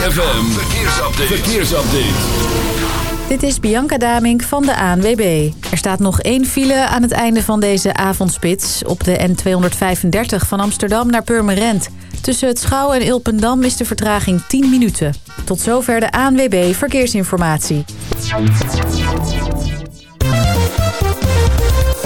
ZFM, verkeersupdate. verkeersupdate. Dit is Bianca Damink van de ANWB. Er staat nog één file aan het einde van deze avondspits... op de N235 van Amsterdam naar Purmerend. Tussen het Schouw en Ilpendam is de vertraging 10 minuten. Tot zover de ANWB Verkeersinformatie.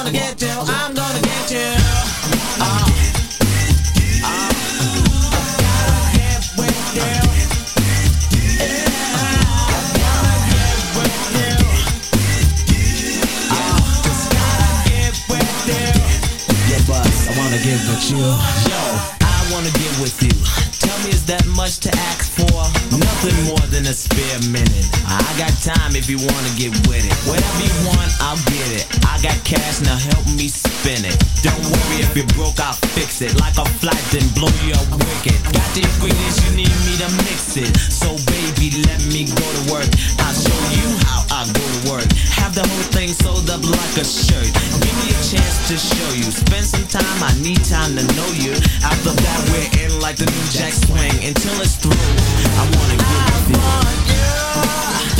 I wanna get you, I'm gonna get you. Uh, get with you. Yo, I wanna get with you. Tell me, is that much to a spare minute. I got time if you wanna get with it. Whatever you want, I'll get it. I got cash, now help me spin it. Don't worry if you're broke, I'll fix it. Like a flight, then blow you up wicked. Got the ingredients you need me to mix it. So baby, let me go to work. I'll show you I go to work. Have the whole thing sewed up like a shirt. Give me a chance to show you. Spend some time, I need time to know you. After that, we're in like the new jack swing. Until it's through, I wanna get with you.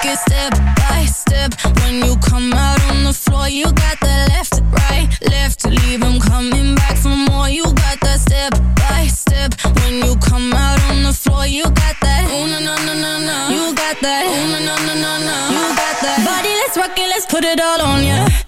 take it step by step. When you come out on the floor You got that left right, left. To leave I'm coming back for more. You got that step by step. When you come out on the floor You got that. Ooh, na, na, na, na, na. You got that. Ooh, na, na, na, na, na. You got that. Body, let's rock it, let's put it all on ya. yeah.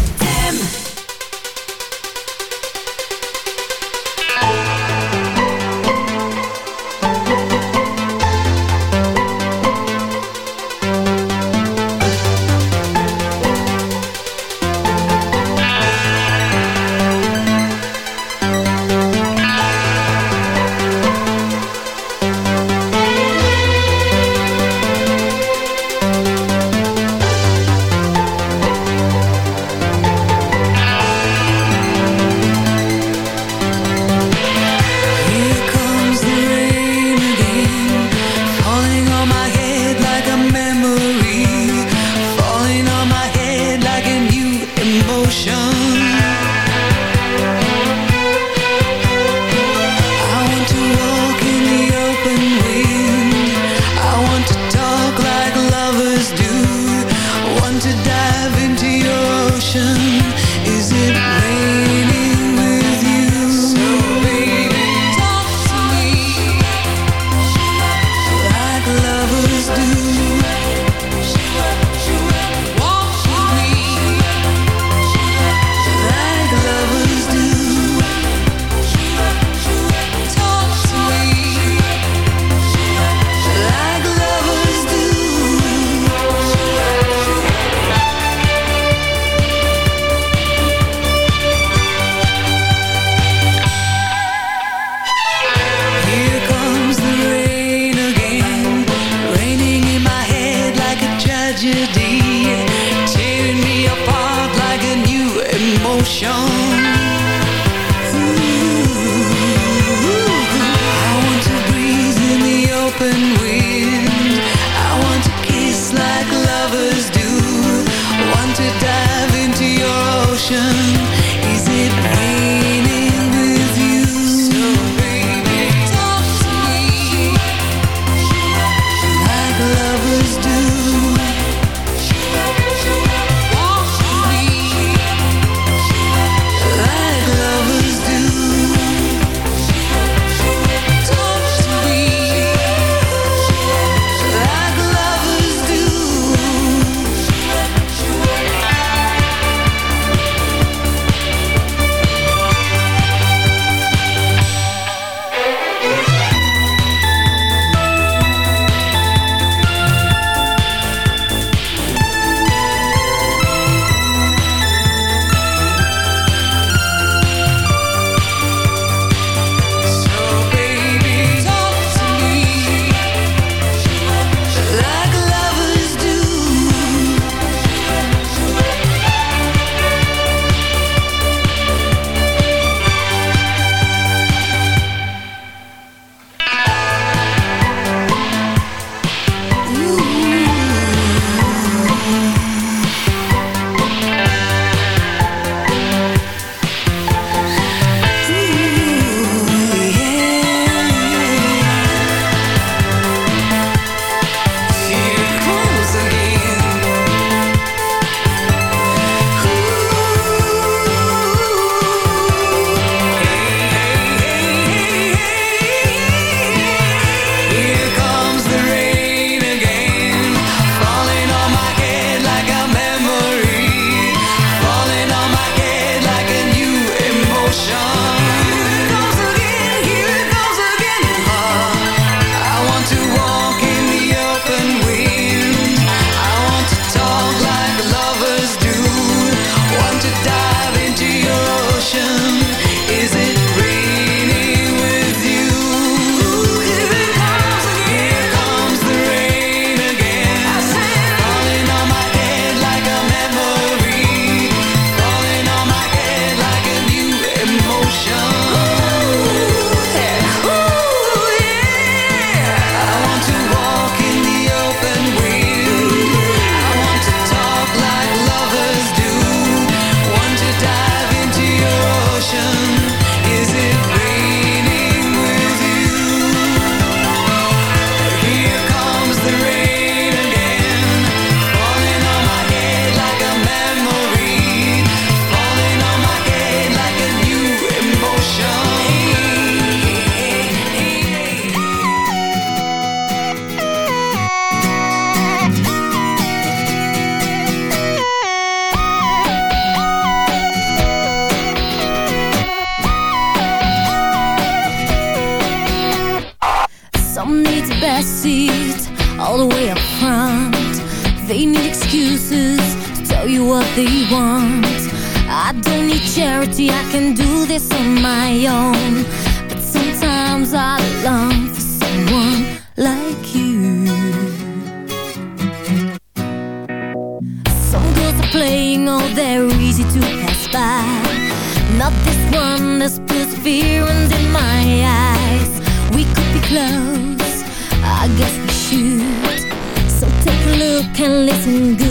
Best seats all the way up front. They need excuses to tell you what they want. I don't need charity, I can do this on my own. But sometimes I long for someone like you. Some girls are playing, oh, they're easy to pass by. Not this one that puts fear in my eyes. We could be close can listen good.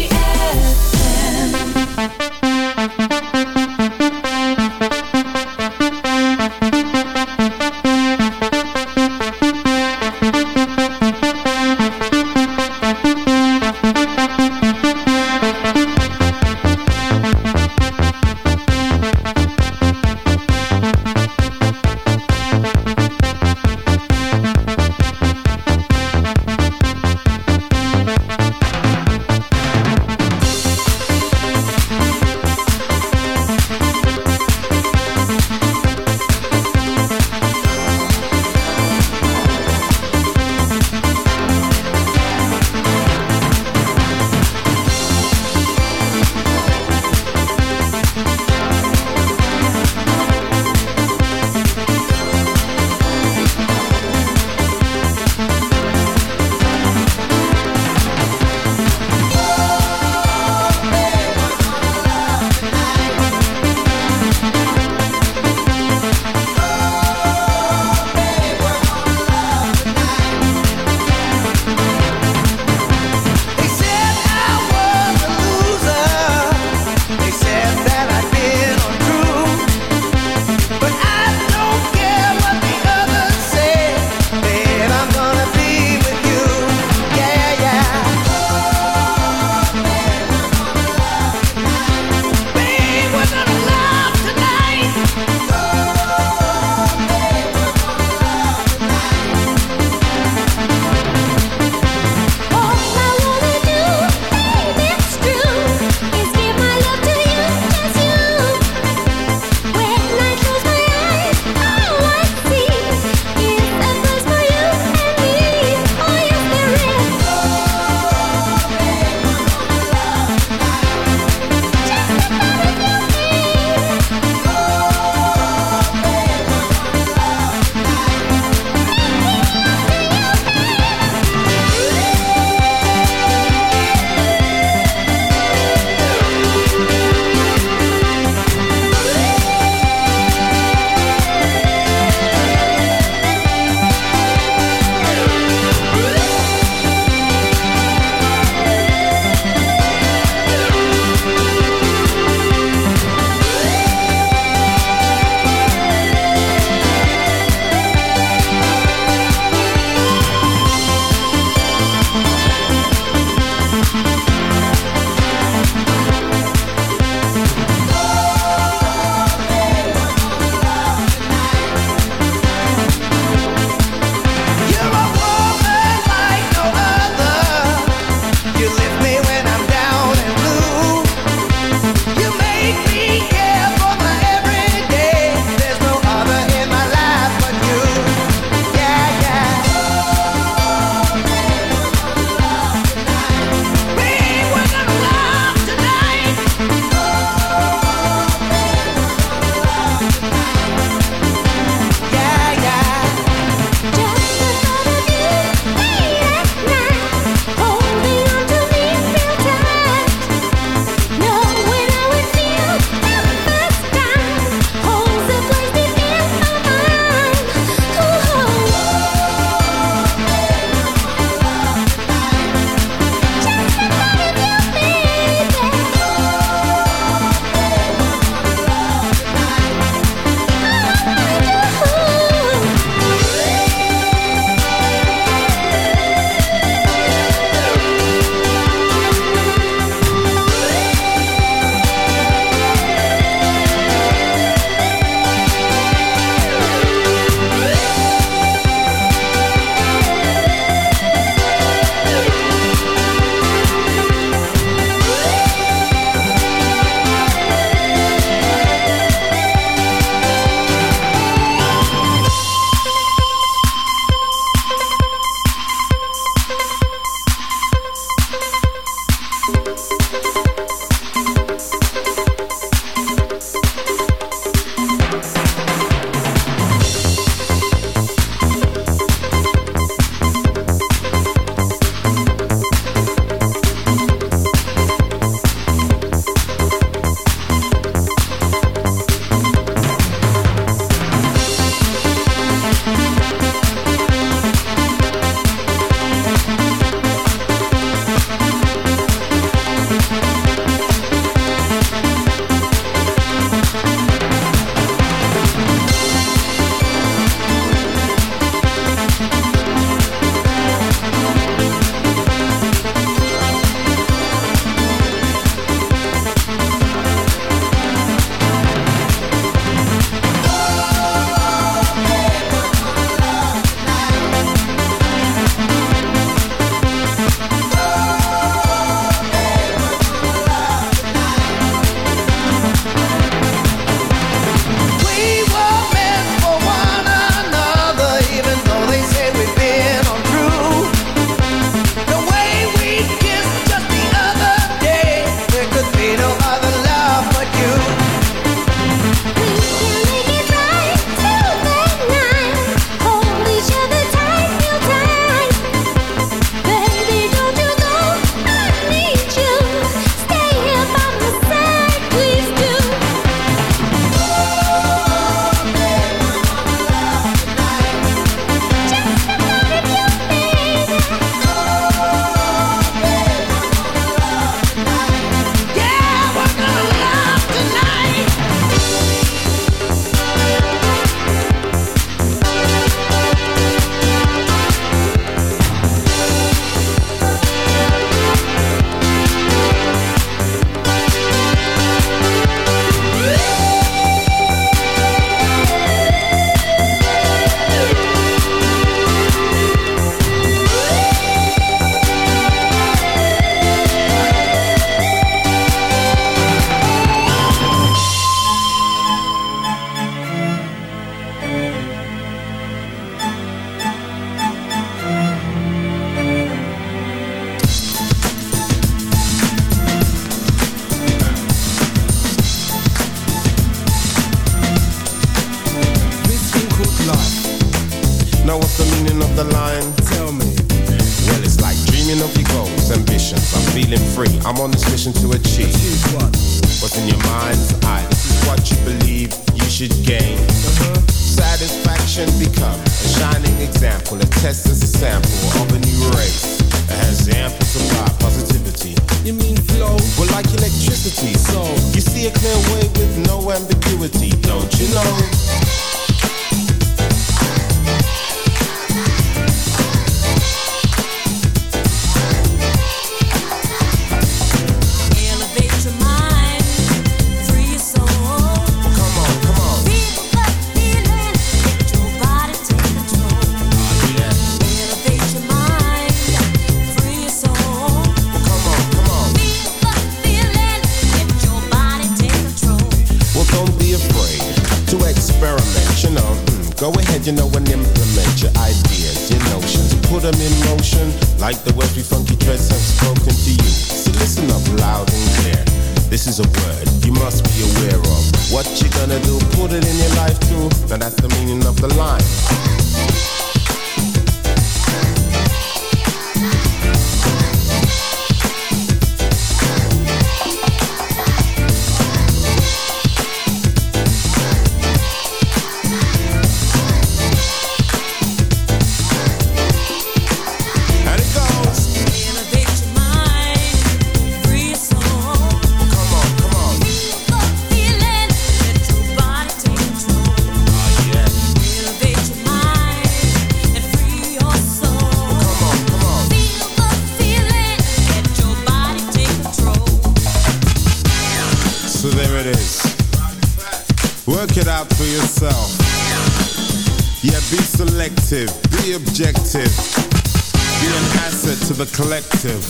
collective.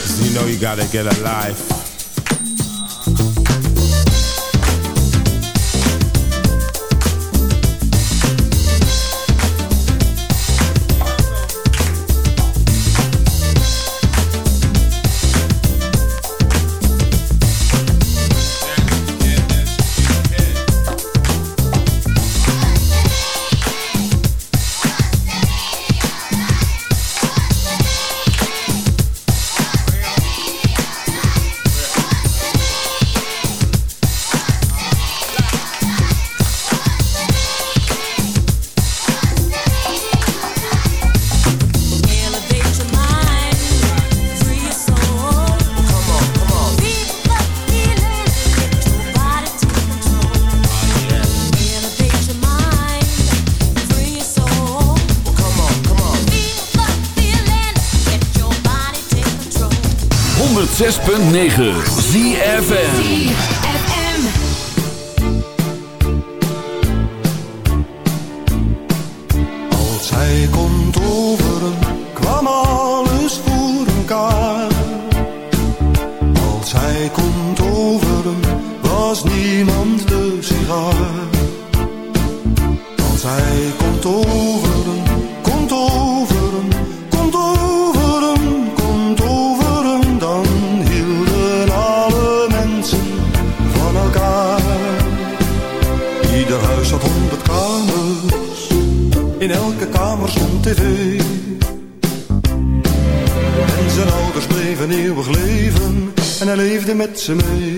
Cause you know you gotta get a life. 6.9 to me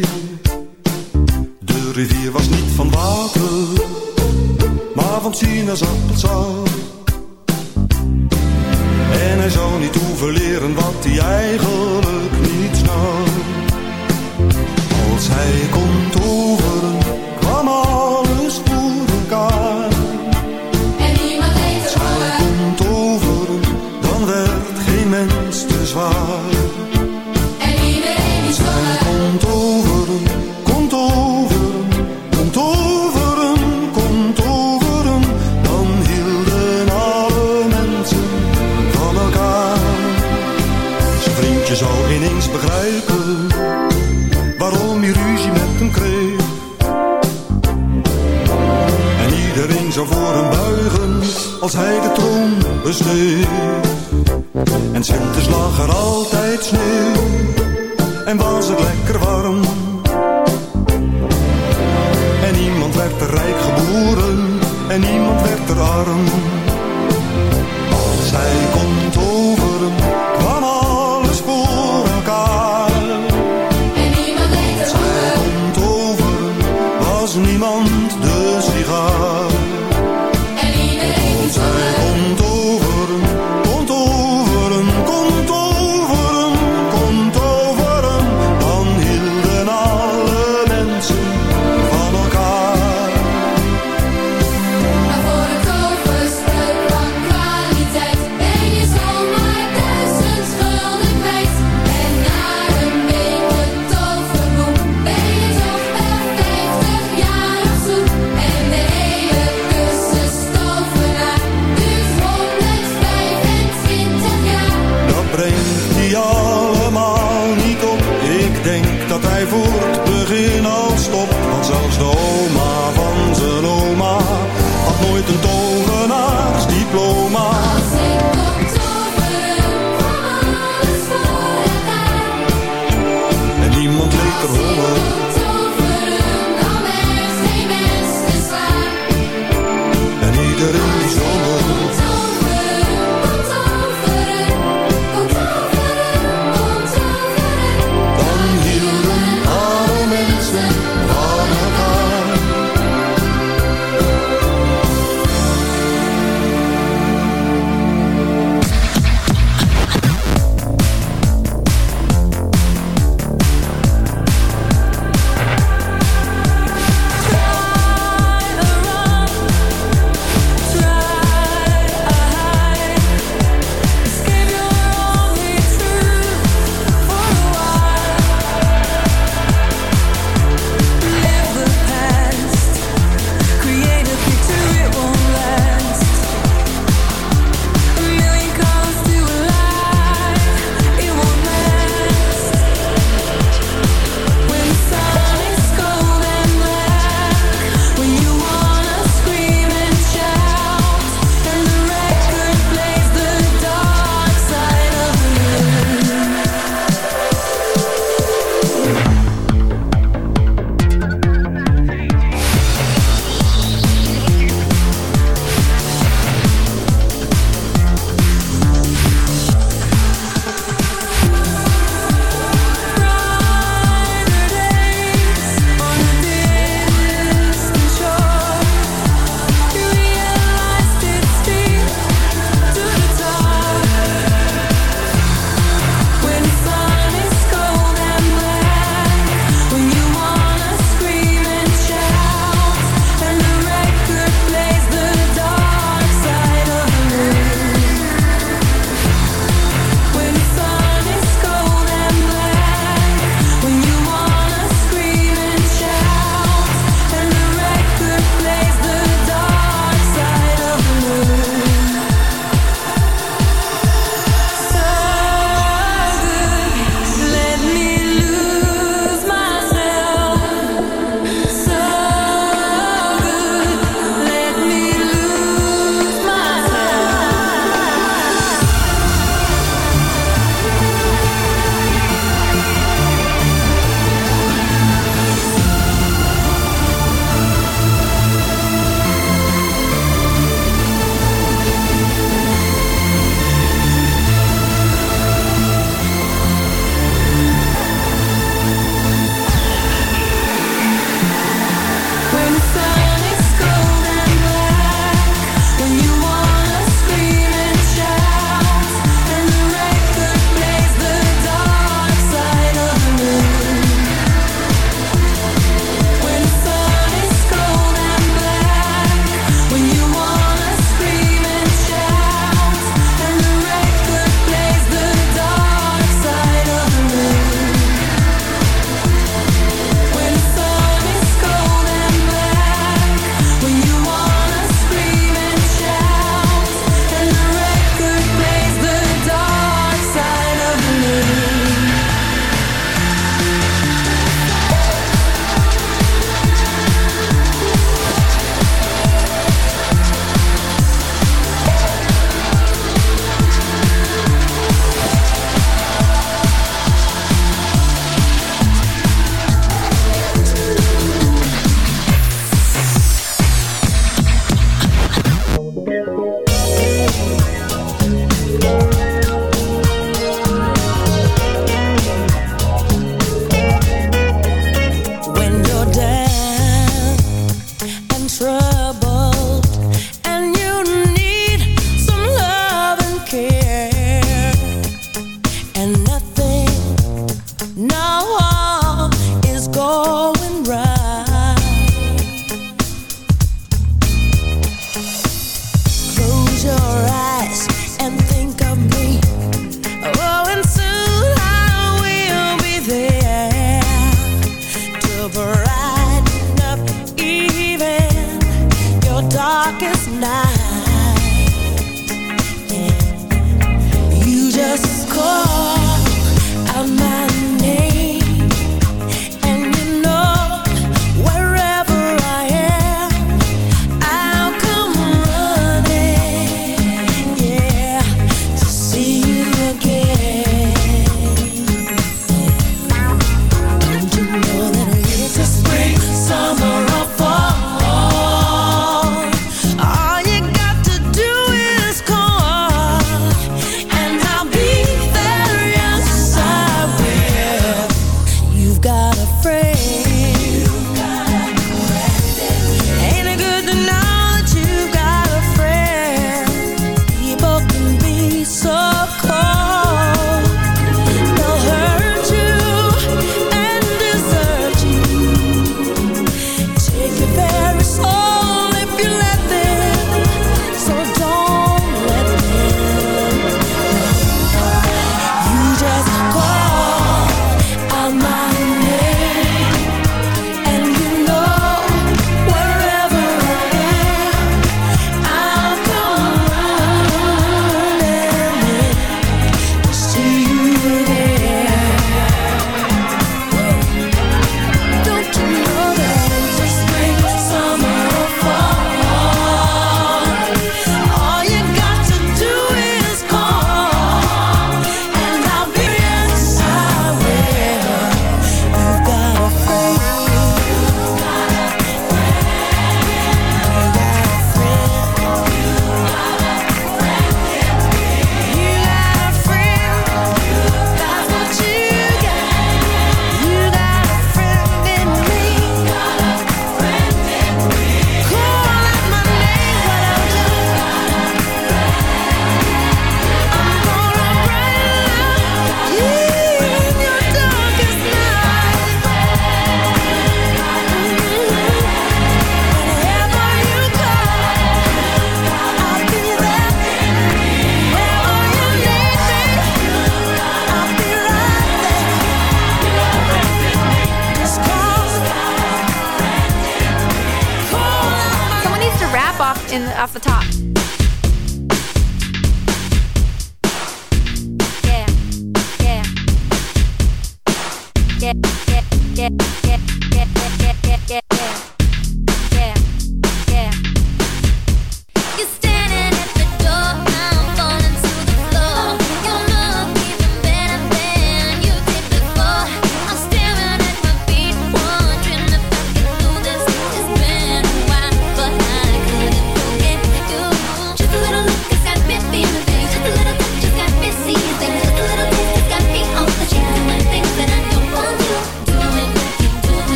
darkest night.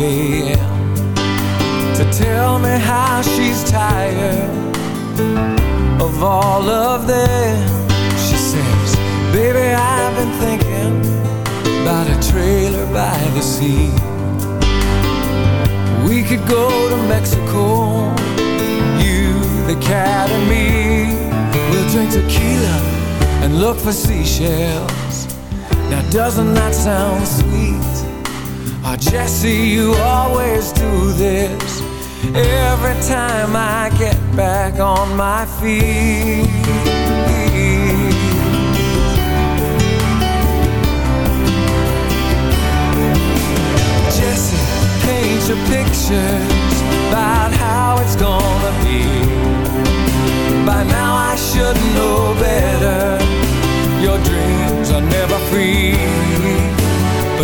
We.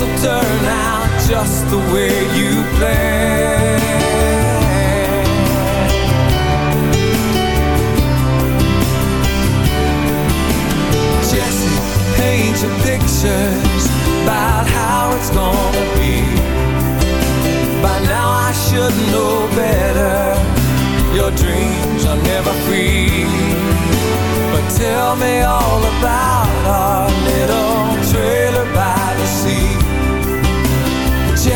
Will turn out just the way you planned. Jesse, paint your pictures about how it's gonna be. By now I should know better. Your dreams are never free. But tell me all about our little trailer.